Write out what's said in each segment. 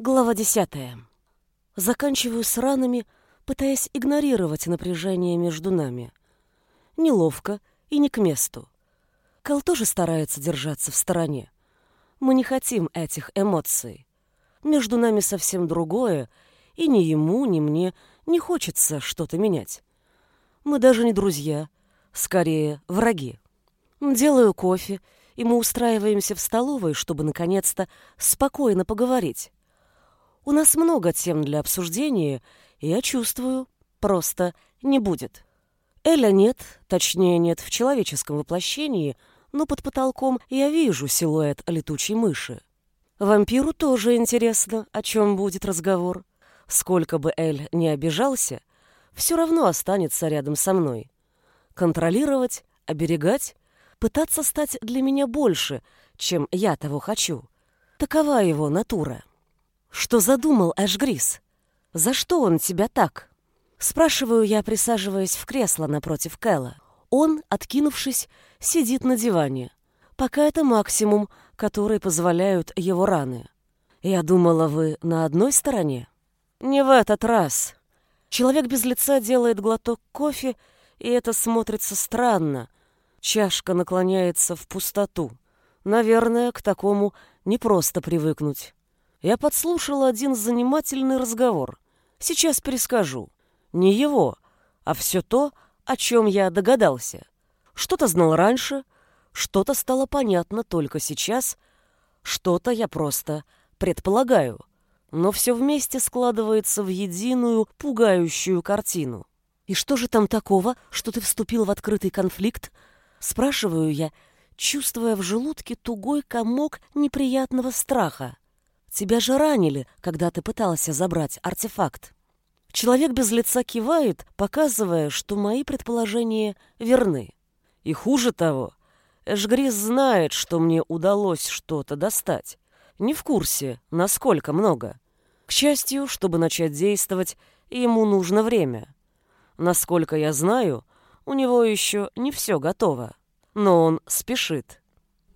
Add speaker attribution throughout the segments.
Speaker 1: Глава десятая. Заканчиваю с ранами, пытаясь игнорировать напряжение между нами. Неловко и не к месту. Кал тоже старается держаться в стороне. Мы не хотим этих эмоций. Между нами совсем другое, и ни ему, ни мне не хочется что-то менять. Мы даже не друзья, скорее враги. Делаю кофе, и мы устраиваемся в столовой, чтобы наконец-то спокойно поговорить. У нас много тем для обсуждения, и я чувствую, просто не будет. Эля нет, точнее нет в человеческом воплощении, но под потолком я вижу силуэт летучей мыши. Вампиру тоже интересно, о чем будет разговор. Сколько бы Эль не обижался, все равно останется рядом со мной. Контролировать, оберегать, пытаться стать для меня больше, чем я того хочу. Такова его натура. Что задумал Эшгрис? За что он тебя так? Спрашиваю я, присаживаясь в кресло напротив Кэла. Он, откинувшись, сидит на диване. Пока это максимум, который позволяют его раны. Я думала, вы на одной стороне? Не в этот раз. Человек без лица делает глоток кофе, и это смотрится странно. Чашка наклоняется в пустоту. Наверное, к такому не просто привыкнуть. Я подслушала один занимательный разговор. Сейчас перескажу. Не его, а все то, о чем я догадался. Что-то знал раньше, что-то стало понятно только сейчас, что-то я просто предполагаю. Но все вместе складывается в единую пугающую картину. «И что же там такого, что ты вступил в открытый конфликт?» Спрашиваю я, чувствуя в желудке тугой комок неприятного страха. «Тебя же ранили, когда ты пытался забрать артефакт». Человек без лица кивает, показывая, что мои предположения верны. И хуже того, Эшгрис знает, что мне удалось что-то достать. Не в курсе, насколько много. К счастью, чтобы начать действовать, ему нужно время. Насколько я знаю, у него еще не все готово. Но он спешит.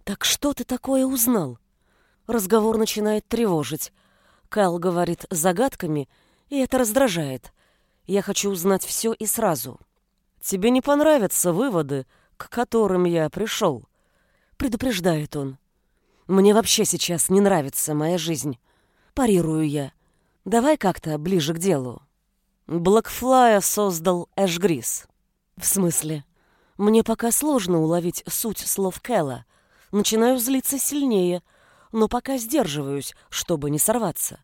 Speaker 1: «Так что ты такое узнал?» Разговор начинает тревожить. Кайл говорит загадками, и это раздражает. Я хочу узнать все и сразу. «Тебе не понравятся выводы, к которым я пришел», — предупреждает он. «Мне вообще сейчас не нравится моя жизнь. Парирую я. Давай как-то ближе к делу». Блэкфлая создал Эшгрис. В смысле? Мне пока сложно уловить суть слов Кэлла. Начинаю злиться сильнее, но пока сдерживаюсь, чтобы не сорваться.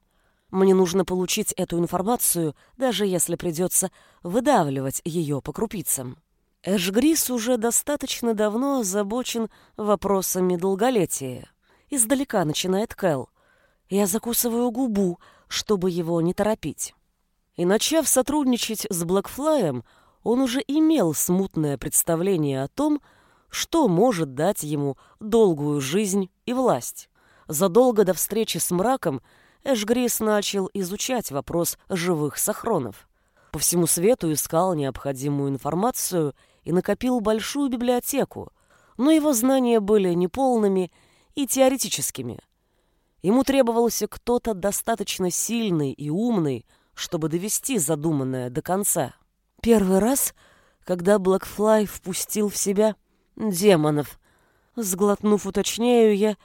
Speaker 1: Мне нужно получить эту информацию, даже если придется выдавливать ее по крупицам. Эшгрис уже достаточно давно озабочен вопросами долголетия. Издалека начинает Кэл. Я закусываю губу, чтобы его не торопить. И начав сотрудничать с Блэкфлаем, он уже имел смутное представление о том, что может дать ему долгую жизнь и власть. Задолго до встречи с мраком Эшгрис начал изучать вопрос живых сохронов. По всему свету искал необходимую информацию и накопил большую библиотеку, но его знания были неполными и теоретическими. Ему требовался кто-то достаточно сильный и умный, чтобы довести задуманное до конца. Первый раз, когда Блэкфлай впустил в себя демонов, сглотнув, уточняю я,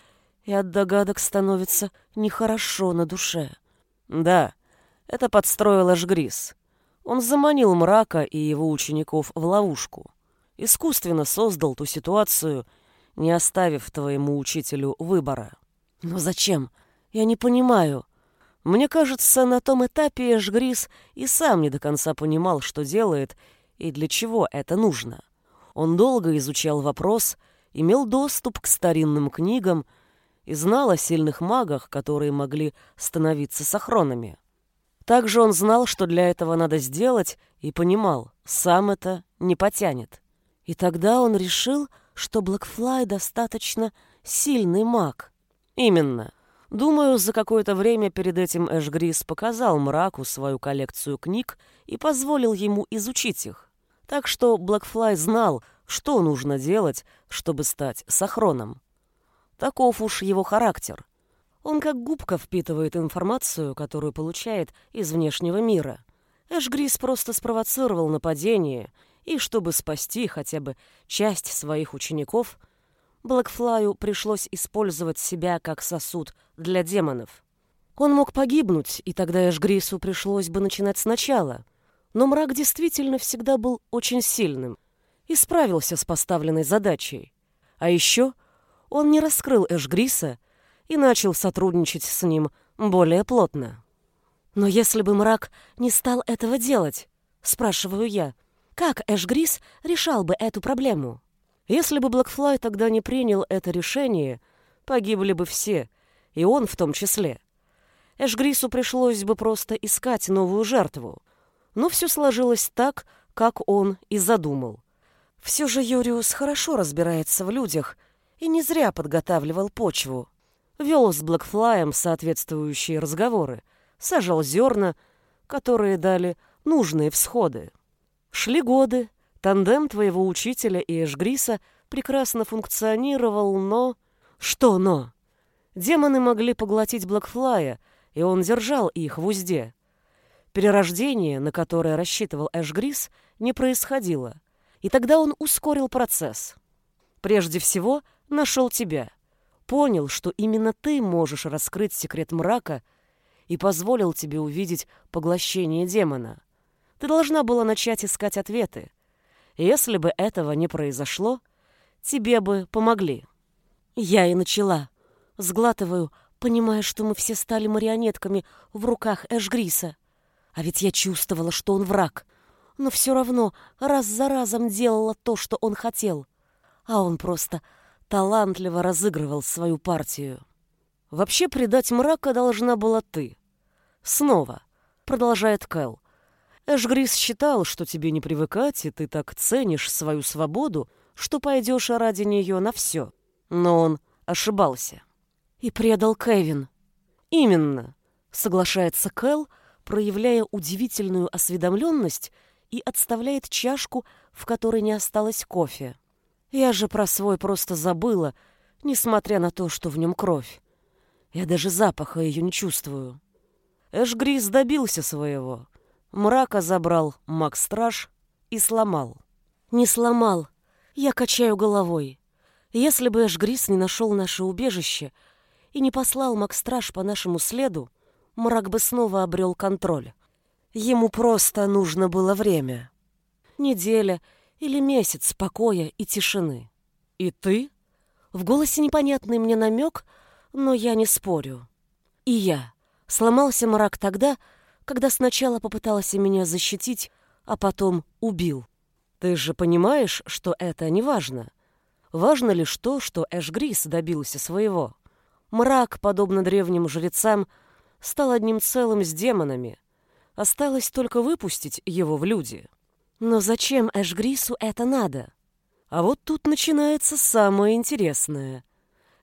Speaker 1: и от догадок становится нехорошо на душе. Да, это подстроил аж Грис. Он заманил мрака и его учеников в ловушку. Искусственно создал ту ситуацию, не оставив твоему учителю выбора. Но зачем? Я не понимаю. Мне кажется, на том этапе Эшгрис и сам не до конца понимал, что делает и для чего это нужно. Он долго изучал вопрос, имел доступ к старинным книгам и знал о сильных магах, которые могли становиться сохронами. Также он знал, что для этого надо сделать, и понимал, сам это не потянет. И тогда он решил, что Блэкфлай достаточно сильный маг. Именно. Думаю, за какое-то время перед этим Эшгрис показал мраку свою коллекцию книг и позволил ему изучить их. Так что Блэкфлай знал, что нужно делать, чтобы стать Сахроном. Таков уж его характер. Он как губка впитывает информацию, которую получает из внешнего мира. Эшгрис просто спровоцировал нападение, и чтобы спасти хотя бы часть своих учеников, Блэкфлаю пришлось использовать себя как сосуд для демонов. Он мог погибнуть, и тогда Эшгрису пришлось бы начинать сначала. Но мрак действительно всегда был очень сильным и справился с поставленной задачей. А еще он не раскрыл Эшгриса и начал сотрудничать с ним более плотно. «Но если бы мрак не стал этого делать, — спрашиваю я, — как Эшгрис решал бы эту проблему? Если бы Блэкфлай тогда не принял это решение, погибли бы все, и он в том числе. Эшгрису пришлось бы просто искать новую жертву. Но все сложилось так, как он и задумал. Все же Юриус хорошо разбирается в людях и не зря подготавливал почву. Вел с Блэкфлаем соответствующие разговоры, сажал зерна, которые дали нужные всходы. Шли годы, тандем твоего учителя и Эшгриса прекрасно функционировал, но... Что но? Демоны могли поглотить Блэкфлая — и он держал их в узде. Перерождение, на которое рассчитывал Эшгрис, не происходило, и тогда он ускорил процесс. Прежде всего, нашел тебя. Понял, что именно ты можешь раскрыть секрет мрака и позволил тебе увидеть поглощение демона. Ты должна была начать искать ответы. Если бы этого не произошло, тебе бы помогли. Я и начала. Сглатываю, понимая, что мы все стали марионетками в руках Эшгриса. А ведь я чувствовала, что он враг, но все равно раз за разом делала то, что он хотел. А он просто талантливо разыгрывал свою партию. Вообще предать мрака должна была ты. Снова, продолжает Кэл. Эшгрис считал, что тебе не привыкать, и ты так ценишь свою свободу, что пойдешь ради нее на все. Но он ошибался. И предал Кевин. Именно, соглашается Кэл, проявляя удивительную осведомленность и отставляет чашку, в которой не осталось кофе. Я же про свой просто забыла, несмотря на то, что в нем кровь. Я даже запаха ее не чувствую. Эшгрис добился своего. Мрака забрал Макс-страж и сломал. Не сломал. Я качаю головой. Если бы Эшгрис не нашел наше убежище, и не послал Макстраж по нашему следу, мрак бы снова обрел контроль. Ему просто нужно было время. Неделя или месяц покоя и тишины. И ты? В голосе непонятный мне намек, но я не спорю. И я. Сломался мрак тогда, когда сначала попытался меня защитить, а потом убил. Ты же понимаешь, что это не важно. Важно лишь то, что Эшгрис добился своего. Мрак, подобно древним жрецам, стал одним целым с демонами. Осталось только выпустить его в люди. Но зачем Эшгрису это надо? А вот тут начинается самое интересное.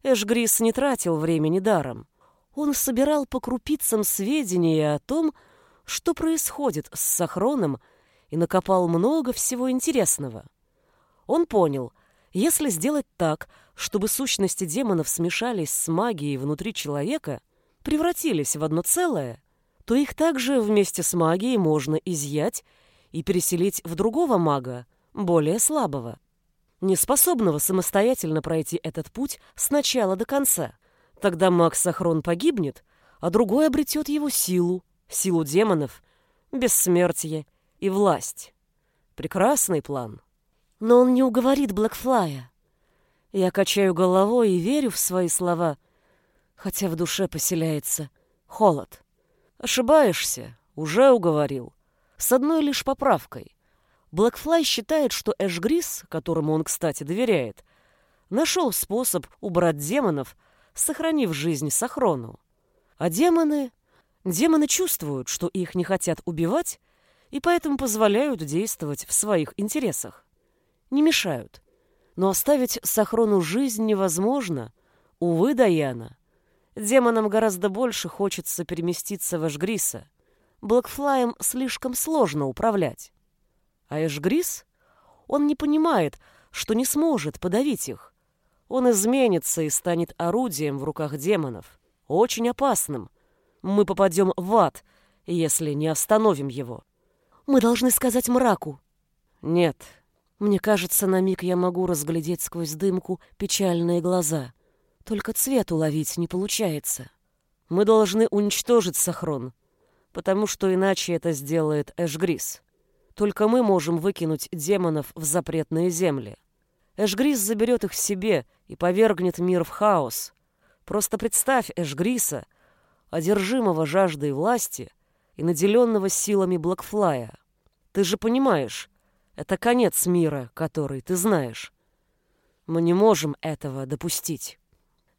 Speaker 1: Эшгрис не тратил времени даром. Он собирал по крупицам сведения о том, что происходит с Сахроном, и накопал много всего интересного. Он понял, если сделать так, чтобы сущности демонов смешались с магией внутри человека, превратились в одно целое, то их также вместе с магией можно изъять и переселить в другого мага, более слабого, неспособного самостоятельно пройти этот путь с начала до конца. Тогда маг Сахрон погибнет, а другой обретет его силу, силу демонов, бессмертие и власть. Прекрасный план. Но он не уговорит Блэкфлая. Я качаю головой и верю в свои слова, хотя в душе поселяется холод. Ошибаешься, уже уговорил. С одной лишь поправкой. Блэкфлай считает, что Эшгрис, которому он, кстати, доверяет, нашел способ убрать демонов, сохранив жизнь Сахрону. А демоны... Демоны чувствуют, что их не хотят убивать, и поэтому позволяют действовать в своих интересах не мешают. Но оставить Сахрону жизнь невозможно. Увы, Даяна. Демонам гораздо больше хочется переместиться в Эшгриса. Блэкфлаем слишком сложно управлять. А Эшгрис? Он не понимает, что не сможет подавить их. Он изменится и станет орудием в руках демонов. очень опасным. Мы попадем в ад, если не остановим его.
Speaker 2: Мы должны сказать мраку.
Speaker 1: Нет. Мне кажется, на миг я могу разглядеть сквозь дымку печальные глаза. Только цвет уловить не получается. Мы должны уничтожить Сахрон, потому что иначе это сделает Эшгрис. Только мы можем выкинуть демонов в запретные земли. Эшгрис заберет их себе и повергнет мир в хаос. Просто представь Эшгриса, одержимого жаждой власти и наделенного силами Блэкфлая. Ты же понимаешь, это конец мира, который ты знаешь. Мы не можем этого допустить.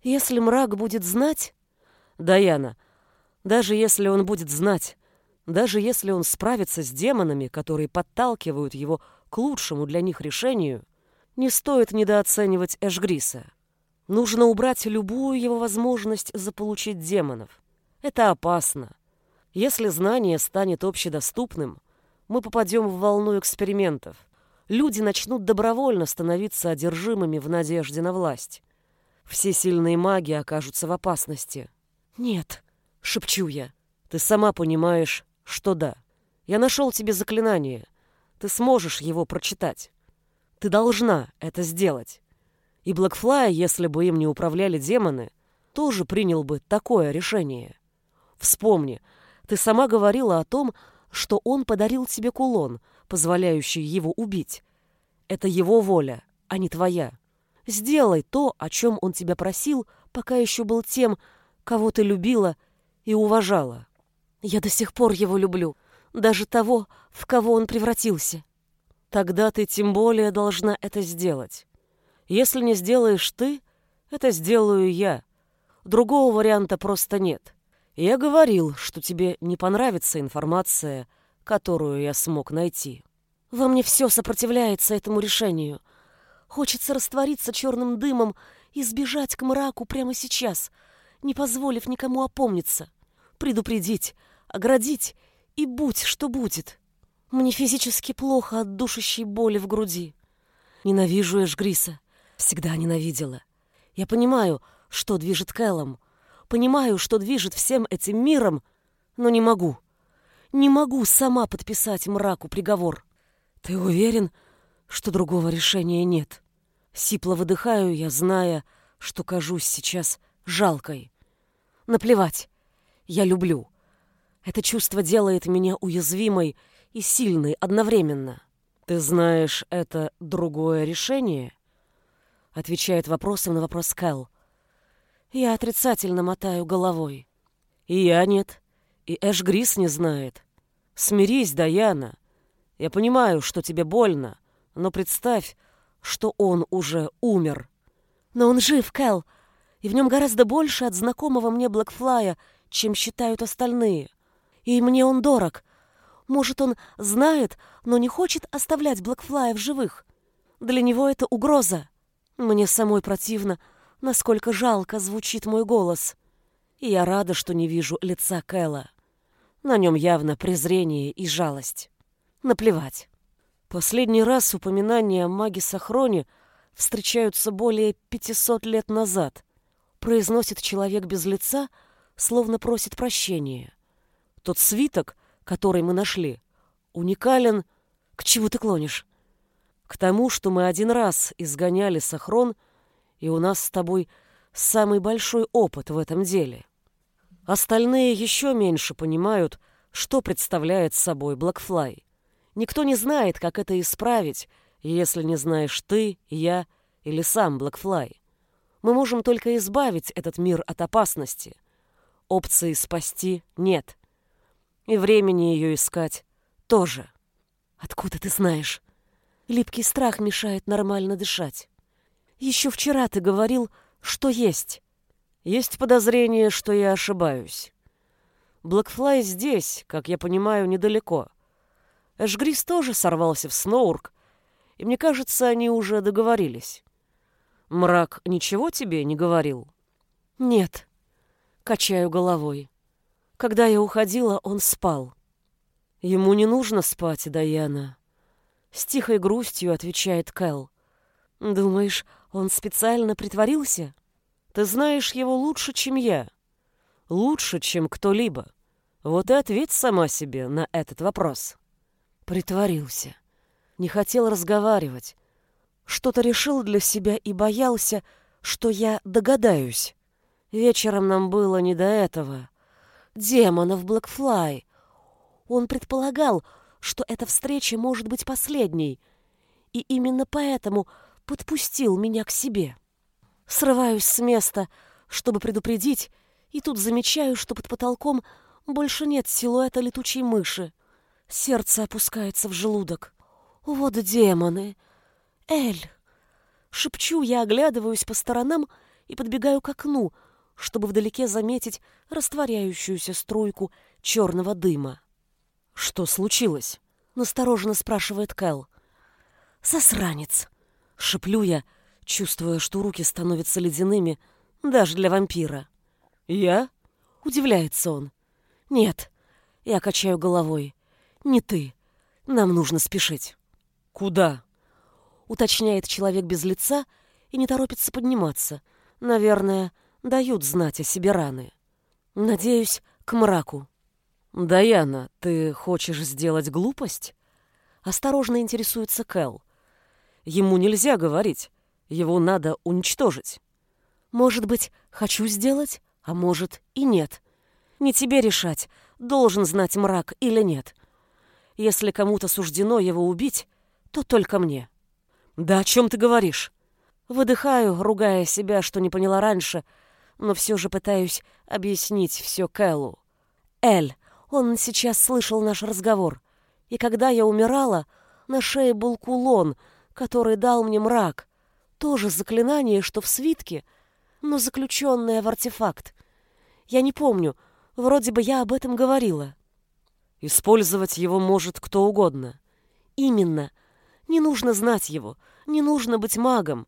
Speaker 2: Если мрак будет знать...
Speaker 1: Даяна, даже если он будет знать, даже если он справится с демонами, которые подталкивают его к лучшему для них решению, не стоит недооценивать Эшгриса. Нужно убрать любую его возможность заполучить демонов. Это опасно. Если знание станет общедоступным, мы попадем в волну экспериментов. Люди начнут добровольно становиться одержимыми в надежде на власть. Все сильные маги окажутся в опасности.
Speaker 2: «Нет», — шепчу я.
Speaker 1: «Ты сама понимаешь, что да. Я нашел тебе заклинание. Ты сможешь его прочитать. Ты должна это сделать. И Блэкфлай, если бы им не управляли демоны, тоже принял бы такое решение. Вспомни, ты сама говорила о том, что он подарил тебе кулон, позволяющий его убить. Это его воля, а не твоя. Сделай то, о чем он тебя просил, пока еще был тем, кого ты любила и уважала.
Speaker 2: Я до сих пор его люблю, даже того, в кого он превратился.
Speaker 1: Тогда ты тем более должна это сделать. Если не сделаешь ты, это сделаю я. Другого варианта просто нет. Я говорил, что тебе не понравится информация, которую я смог найти.
Speaker 2: Во мне все сопротивляется этому решению. Хочется раствориться черным дымом и сбежать к мраку прямо сейчас, не позволив никому опомниться, предупредить, оградить и будь, что будет. Мне физически плохо от душащей боли в груди. Ненавижу Эшгриса. Всегда ненавидела. Я понимаю, что движет Кэллом. Понимаю, что движет всем этим миром, но не могу. Не могу сама подписать мраку приговор. Ты уверен, что другого решения нет? Сипло выдыхаю я, зная, что кажусь сейчас жалкой. Наплевать. Я люблю. Это чувство делает меня уязвимой и сильной одновременно. Ты знаешь, это другое решение? Отвечает вопросом на вопрос Кэл. Я отрицательно мотаю головой. И я нет. И Эш Грис не знает. Смирись, Даяна. Я понимаю, что тебе больно, но представь, что он уже умер. Но он жив, Кэл, и в нем гораздо больше от знакомого мне Блэкфлая, чем считают остальные. И мне он дорог. Может, он знает, но не хочет оставлять Блэкфлая в живых. Для него это угроза. Мне самой противно, насколько жалко звучит мой голос. И я рада, что не вижу лица Кэла. На нем явно презрение и жалость. Наплевать. Последний раз упоминания о маге Сахроне встречаются более 500 лет назад. Произносит человек без лица, словно просит прощения. Тот свиток, который мы нашли, уникален... К чему ты клонишь? К тому, что мы один раз изгоняли Сахрон, и у нас с тобой самый большой опыт в этом деле. Остальные еще меньше понимают, что представляет собой Блэкфлай. Никто не знает, как это исправить, если не знаешь ты, я или сам Блэкфлай. Мы можем только избавить этот мир от опасности. Опции спасти нет. И времени ее искать тоже. Откуда ты знаешь? Липкий страх мешает нормально дышать. Еще вчера ты говорил, что есть. Есть подозрение, что я ошибаюсь. Блэкфлай здесь, как я понимаю, недалеко. Эшгрис тоже сорвался в Сноурк, и мне кажется, они уже договорились. Мрак ничего тебе не говорил? Нет. Качаю головой. Когда я уходила, он спал. Ему не нужно спать, Даяна. С тихой грустью отвечает Кэл. Думаешь, он специально притворился? Ты знаешь его лучше, чем я.
Speaker 1: Лучше, чем кто-либо. Вот и ответь сама себе на этот вопрос.
Speaker 2: Притворился. Не хотел разговаривать. Что-то решил для себя и боялся, что я догадаюсь. Вечером нам было не до этого. Демонов Блэкфлай. Он предполагал, что эта встреча может быть последней, и именно поэтому подпустил меня к себе. Срываюсь с места, чтобы предупредить, и тут замечаю, что под потолком больше нет силуэта летучей мыши. Сердце опускается в желудок. Вот демоны! Эль! Шепчу я, оглядываюсь по сторонам и подбегаю к окну, чтобы вдалеке заметить растворяющуюся струйку черного дыма.
Speaker 1: «Что случилось?»
Speaker 2: — настороженно спрашивает Кэл. «Сосранец!» — шеплю я, чувствуя, что руки становятся ледяными даже для вампира.
Speaker 1: «Я?»
Speaker 2: — удивляется он. «Нет». Я качаю головой. «Не ты. Нам нужно спешить».
Speaker 1: «Куда?»
Speaker 2: — уточняет человек без лица и не торопится подниматься. Наверное, дают знать о себе раны. Надеюсь, к мраку.
Speaker 1: «Даяна, ты хочешь сделать глупость?»
Speaker 2: Осторожно интересуется Кэл.
Speaker 1: «Ему нельзя говорить. Его надо уничтожить».
Speaker 2: «Может быть, хочу сделать, а может и нет. Не тебе решать, должен знать мрак или нет. Если кому-то суждено его убить, то только мне».
Speaker 1: «Да о чем ты говоришь?»
Speaker 2: Выдыхаю, ругая себя, что не поняла раньше, но все же пытаюсь объяснить все Кэллу. «Эль, он сейчас слышал наш разговор. И когда я умирала, на шее был кулон, который дал мне мрак. Тоже заклинание, что в свитке, но заключенное в артефакт. Я не помню, вроде бы я об этом говорила.
Speaker 1: Использовать его может кто угодно.
Speaker 2: Именно. Не нужно знать его, не нужно быть магом.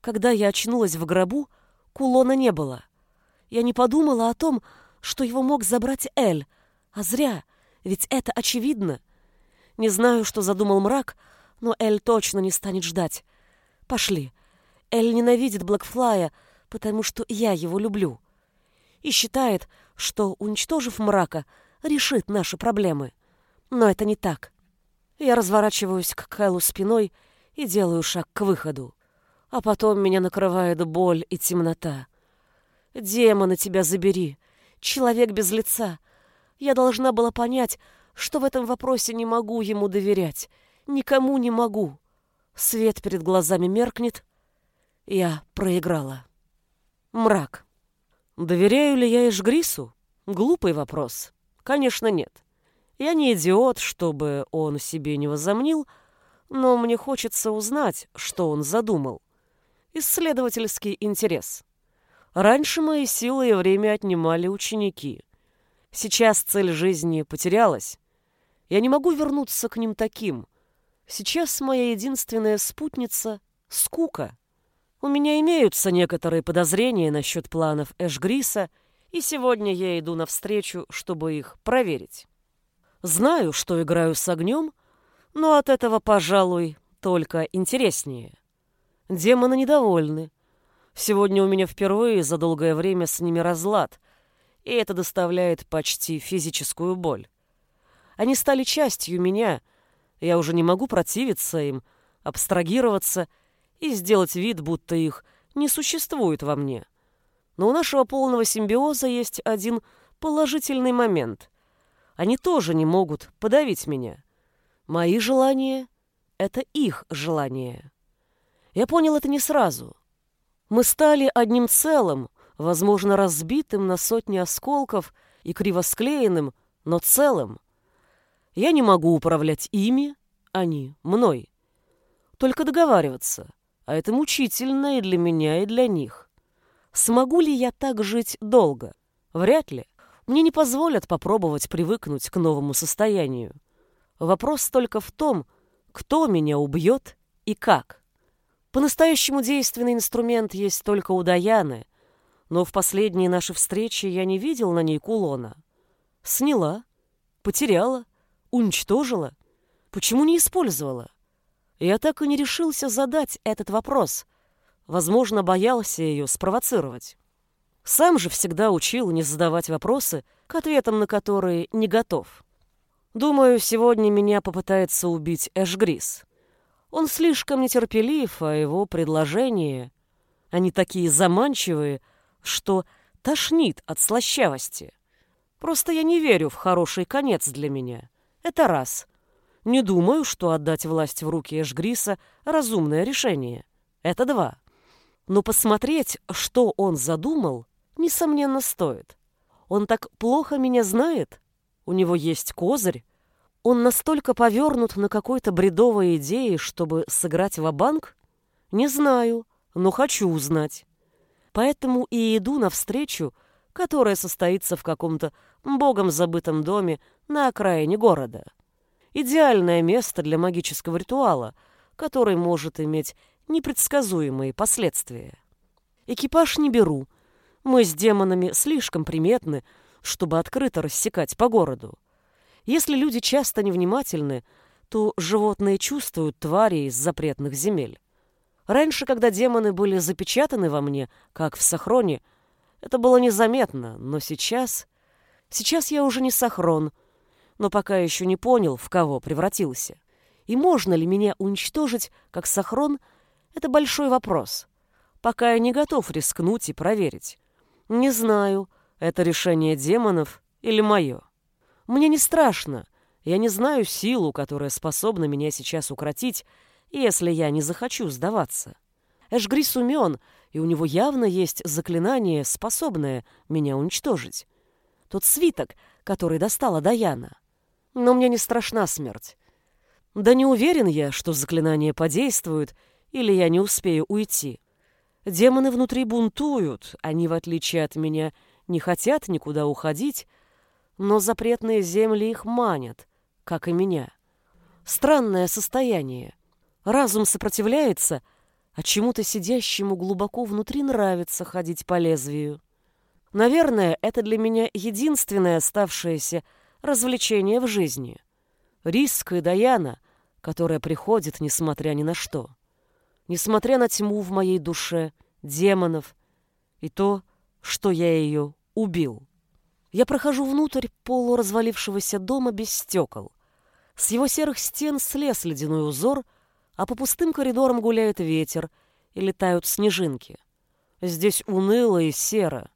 Speaker 2: Когда я очнулась в гробу, кулона не было. Я не подумала о том, что его мог забрать Эль, а зря, ведь это очевидно. Не знаю, что задумал мрак, но Эль точно не станет ждать. Пошли. Эль ненавидит Блэкфлая, потому что я его люблю. И считает, что, уничтожив мрака, решит наши проблемы. Но это не так. Я разворачиваюсь к Кэлу спиной и делаю шаг к выходу. А потом меня накрывает боль и темнота. Демона тебя забери. Человек без лица — я должна была понять, что в этом вопросе не могу ему доверять. Никому не могу. Свет перед глазами меркнет. Я проиграла. Мрак.
Speaker 1: Доверяю ли я Эшгрису? Глупый вопрос. Конечно, нет. Я не идиот, чтобы он себе не возомнил, но мне хочется узнать, что он задумал. Исследовательский интерес. Раньше мои силы и время отнимали ученики. Сейчас цель жизни потерялась. Я не могу вернуться к ним таким. Сейчас моя единственная спутница — скука. У меня имеются некоторые подозрения насчет планов Эшгриса, и сегодня я иду навстречу, чтобы их проверить. Знаю, что играю с огнем, но от этого, пожалуй, только интереснее. Демоны недовольны. Сегодня у меня впервые за долгое время с ними разлад — и это доставляет почти физическую боль. Они стали частью меня, я уже не могу противиться им, абстрагироваться и сделать вид, будто их не существует во мне. Но у нашего полного симбиоза есть один положительный момент. Они тоже не могут подавить меня. Мои желания — это их желания. Я понял это не сразу. Мы стали одним целым — возможно, разбитым на сотни осколков и кривосклеенным, но целым. Я не могу управлять ими, они — мной. Только договариваться, а это мучительно и для меня, и для них. Смогу ли я так жить долго? Вряд ли. Мне не позволят попробовать привыкнуть к новому состоянию. Вопрос только в том, кто меня убьет и как. По-настоящему действенный инструмент есть только у Даяны, но в последние наши встречи я не видел на ней кулона. Сняла, потеряла, уничтожила. Почему не использовала? Я так и не решился задать этот вопрос. Возможно, боялся ее спровоцировать. Сам же всегда учил не задавать вопросы, к ответам на которые не готов. Думаю, сегодня меня попытается убить Эшгрис. Он слишком нетерпелив, а его предложения... Они такие заманчивые, что тошнит от слащавости. Просто я не верю в хороший конец для меня. Это раз. Не думаю, что отдать власть в руки Эшгриса — разумное решение. Это два. Но посмотреть, что он задумал, несомненно, стоит. Он так плохо меня знает. У него есть козырь. Он настолько повернут на какой-то бредовой идее, чтобы сыграть в банк Не знаю, но хочу узнать. Поэтому и иду навстречу, которая состоится в каком-то богом забытом доме на окраине города. Идеальное место для магического ритуала, который может иметь непредсказуемые последствия. Экипаж не беру. Мы с демонами слишком приметны, чтобы открыто рассекать по городу. Если люди часто невнимательны, то животные чувствуют твари из запретных земель. Раньше, когда демоны были запечатаны во мне, как в Сахроне, это было незаметно, но сейчас... Сейчас я уже не Сахрон, но пока еще не понял, в кого превратился. И можно ли меня уничтожить, как Сахрон, это большой вопрос. Пока я не готов рискнуть и проверить. Не знаю, это решение демонов или мое. Мне не страшно. Я не знаю силу, которая способна меня сейчас укротить, если я не захочу сдаваться. Эшгрис умен, и у него явно есть заклинание, способное меня уничтожить. Тот свиток, который достала Даяна. Но мне не страшна смерть. Да не уверен я, что заклинание подействует, или я не успею уйти. Демоны внутри бунтуют, они, в отличие от меня, не хотят никуда уходить, но запретные земли их манят, как и меня. Странное состояние. Разум сопротивляется, а чему-то сидящему глубоко внутри нравится ходить по лезвию. Наверное, это для меня единственное оставшееся развлечение в жизни. Риск и Даяна, которая приходит, несмотря ни на что несмотря на тьму в моей душе, демонов и то, что я ее убил. Я прохожу внутрь полуразвалившегося дома без стекол. С его серых стен слез ледяной узор, а по пустым коридорам гуляет ветер и летают снежинки. Здесь уныло и серо.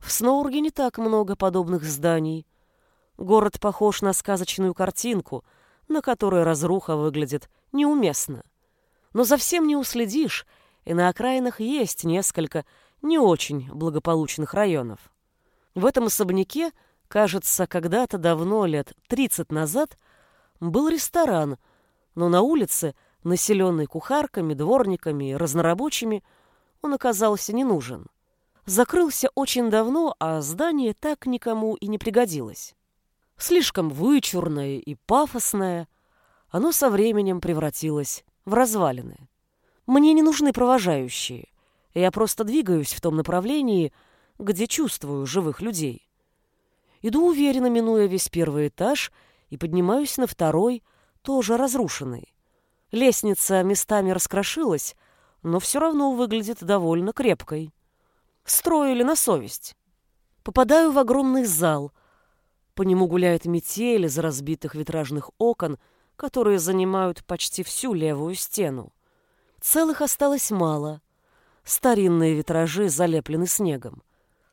Speaker 1: В Сноурге не так много подобных зданий. Город похож на сказочную картинку, на которой разруха выглядит неуместно но совсем не уследишь, и на окраинах есть несколько не очень благополучных районов. В этом особняке, кажется, когда-то давно, лет 30 назад, был ресторан, но на улице, населенной кухарками, дворниками и разнорабочими, он оказался не нужен. Закрылся очень давно, а здание так никому и не пригодилось. Слишком вычурное и пафосное, оно со временем превратилось в развалины. Мне не нужны провожающие. Я просто двигаюсь в том направлении, где чувствую живых людей. Иду уверенно, минуя весь первый этаж, и поднимаюсь на второй, тоже разрушенный. Лестница местами раскрошилась, но все равно выглядит довольно крепкой. Строили на совесть. Попадаю в огромный зал. По нему гуляет метель из разбитых витражных окон — которые занимают почти всю левую стену. Целых осталось мало. Старинные витражи залеплены снегом.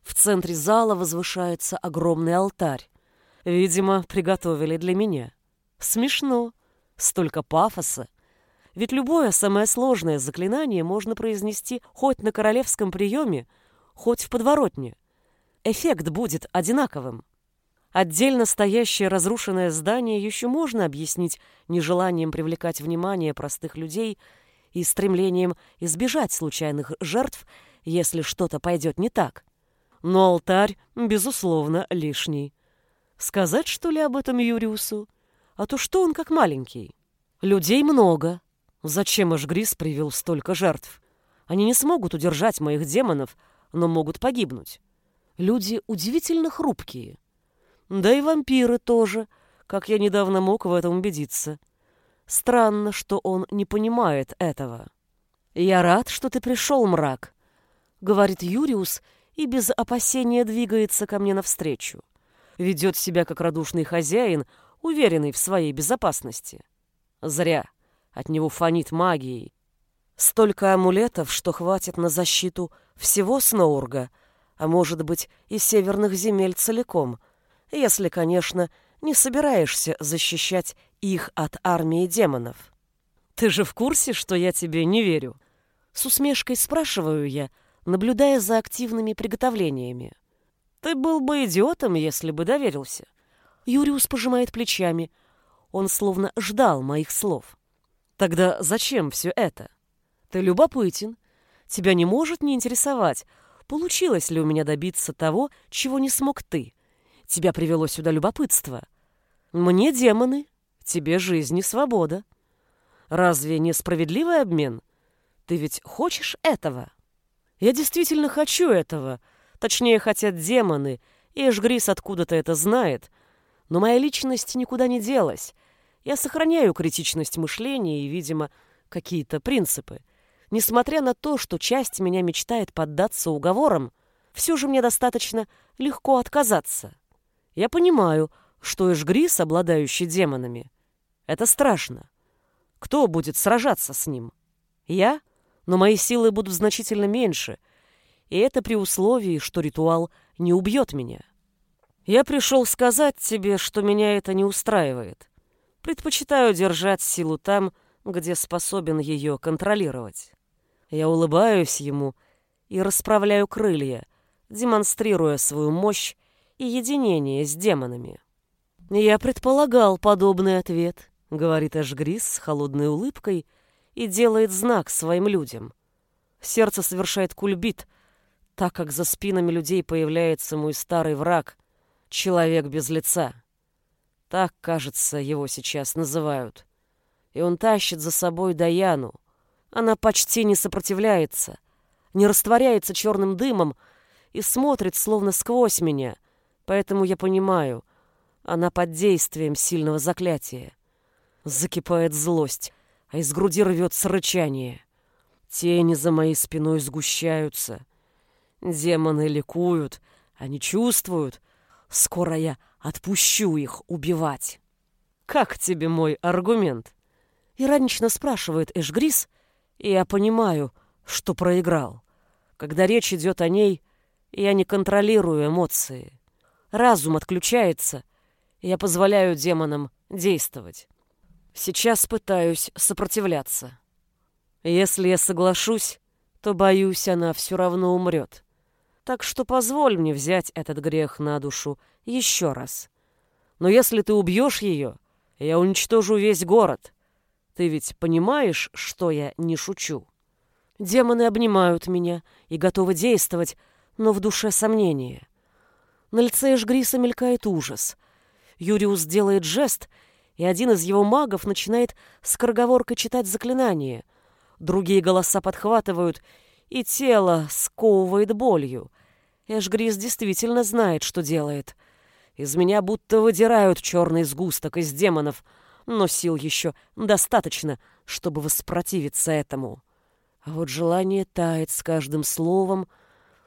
Speaker 1: В центре зала возвышается огромный алтарь. Видимо, приготовили для меня. Смешно. Столько пафоса. Ведь любое самое сложное заклинание можно произнести хоть на королевском приеме, хоть в подворотне. Эффект будет одинаковым. Отдельно стоящее разрушенное здание еще можно объяснить нежеланием привлекать внимание простых людей и стремлением избежать случайных жертв, если что-то пойдет не так. Но алтарь, безусловно, лишний. Сказать, что ли, об этом Юриусу? А то что он как маленький? Людей много. Зачем Эшгрис привел столько жертв? Они не смогут удержать моих демонов, но могут погибнуть. Люди удивительно хрупкие. Да и вампиры тоже, как я недавно мог в этом убедиться. Странно, что он не понимает этого. «Я рад, что ты пришел, мрак», — говорит Юриус, и без опасения двигается ко мне навстречу. Ведет себя как радушный хозяин, уверенный в своей безопасности. Зря. От него фонит магией. Столько амулетов, что хватит на защиту всего Сноурга, а может быть и северных земель целиком, если, конечно, не собираешься защищать их от армии демонов. Ты же в курсе, что я тебе не верю? С усмешкой спрашиваю я, наблюдая за активными приготовлениями. Ты был бы идиотом, если бы доверился. Юриус пожимает плечами. Он словно ждал моих слов. Тогда зачем все это? Ты любопытен. Тебя не может не интересовать, получилось ли у меня добиться того, чего не смог ты. Тебя привело сюда любопытство. Мне демоны, тебе жизнь и свобода. Разве не справедливый обмен? Ты ведь хочешь этого? Я действительно хочу этого. Точнее, хотят демоны, и Эшгрис откуда-то это знает. Но моя личность никуда не делась. Я сохраняю критичность мышления и, видимо, какие-то принципы. Несмотря на то, что часть меня мечтает поддаться уговорам, все же мне достаточно легко отказаться. Я понимаю, что Эшгрис, обладающий демонами, это страшно. Кто будет сражаться с ним? Я? Но мои силы будут значительно меньше, и это при условии, что ритуал не убьет меня. Я пришел сказать тебе, что меня это не устраивает. Предпочитаю держать силу там, где способен ее контролировать. Я улыбаюсь ему и расправляю крылья, демонстрируя свою мощь и единение с демонами. «Я предполагал подобный ответ», — говорит Эшгрис с холодной улыбкой и делает знак своим людям. Сердце совершает кульбит, так как за спинами людей появляется мой старый враг, человек без лица. Так, кажется, его сейчас называют. И он тащит за собой Даяну. Она почти не сопротивляется, не растворяется черным дымом и смотрит словно сквозь меня, поэтому я понимаю, она под действием сильного заклятия. Закипает злость, а из груди рвется рычание. Тени за моей спиной сгущаются. Демоны ликуют, они чувствуют. Скоро я отпущу их убивать. Как тебе мой аргумент? Иронично спрашивает Эшгрис, и я понимаю, что проиграл. Когда речь идет о ней, я не контролирую эмоции. Разум отключается — я позволяю демонам действовать. Сейчас пытаюсь сопротивляться. Если я соглашусь, то, боюсь, она все равно умрет. Так что позволь мне взять этот грех на душу еще раз. Но если ты убьешь ее, я уничтожу весь город. Ты ведь понимаешь, что я не шучу? Демоны обнимают меня и готовы действовать, но в душе сомнения. На лице Эшгриса мелькает ужас — Юриус делает жест, и один из его магов начинает скороговоркой читать заклинание. Другие голоса подхватывают, и тело сковывает болью. Эшгрис действительно знает, что делает. Из меня будто выдирают черный сгусток из демонов, но сил еще достаточно, чтобы воспротивиться этому. А вот желание тает с каждым словом,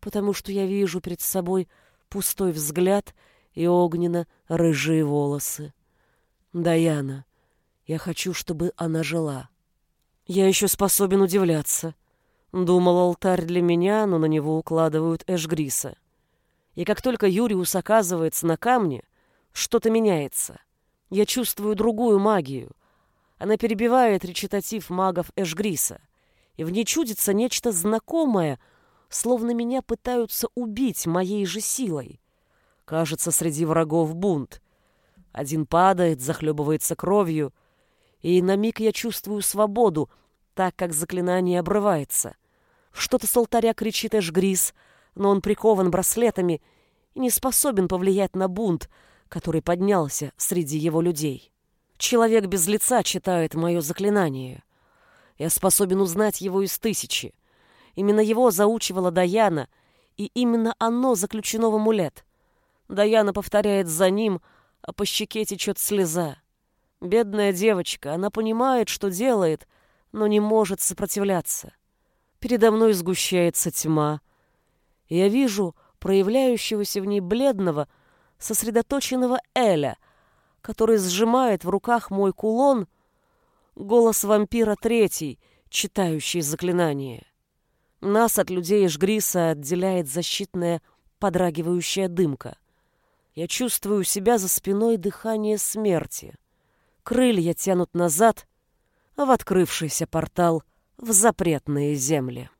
Speaker 1: потому что я вижу перед собой пустой взгляд — и огненно-рыжие волосы. Даяна, я хочу, чтобы она жила. Я еще способен удивляться. Думал, алтарь для меня, но на него укладывают Эшгриса. И как только Юриус оказывается на камне, что-то меняется. Я чувствую другую магию. Она перебивает речитатив магов Эшгриса, и в ней чудится нечто знакомое, словно меня пытаются убить моей же силой. Кажется, среди врагов бунт. Один падает, захлебывается кровью, и на миг я чувствую свободу, так как заклинание обрывается. Что-то с алтаря кричит Эшгрис, но он прикован браслетами и не способен повлиять на бунт, который поднялся среди его людей. Человек без лица читает мое заклинание. Я способен узнать его из тысячи. Именно его заучивала Даяна, и именно оно заключено в амулет. Даяна повторяет за ним, а по щеке течет слеза. Бедная девочка, она понимает, что делает, но не может сопротивляться. Передо мной сгущается тьма. Я вижу, проявляющегося в ней бледного, сосредоточенного Эля, который сжимает в руках мой кулон, голос вампира третий, читающий заклинание. Нас от людей Жгриса отделяет защитная подрагивающая дымка. Я чувствую себя за спиной дыхание смерти. Крылья тянут назад в открывшийся портал в запретные земли.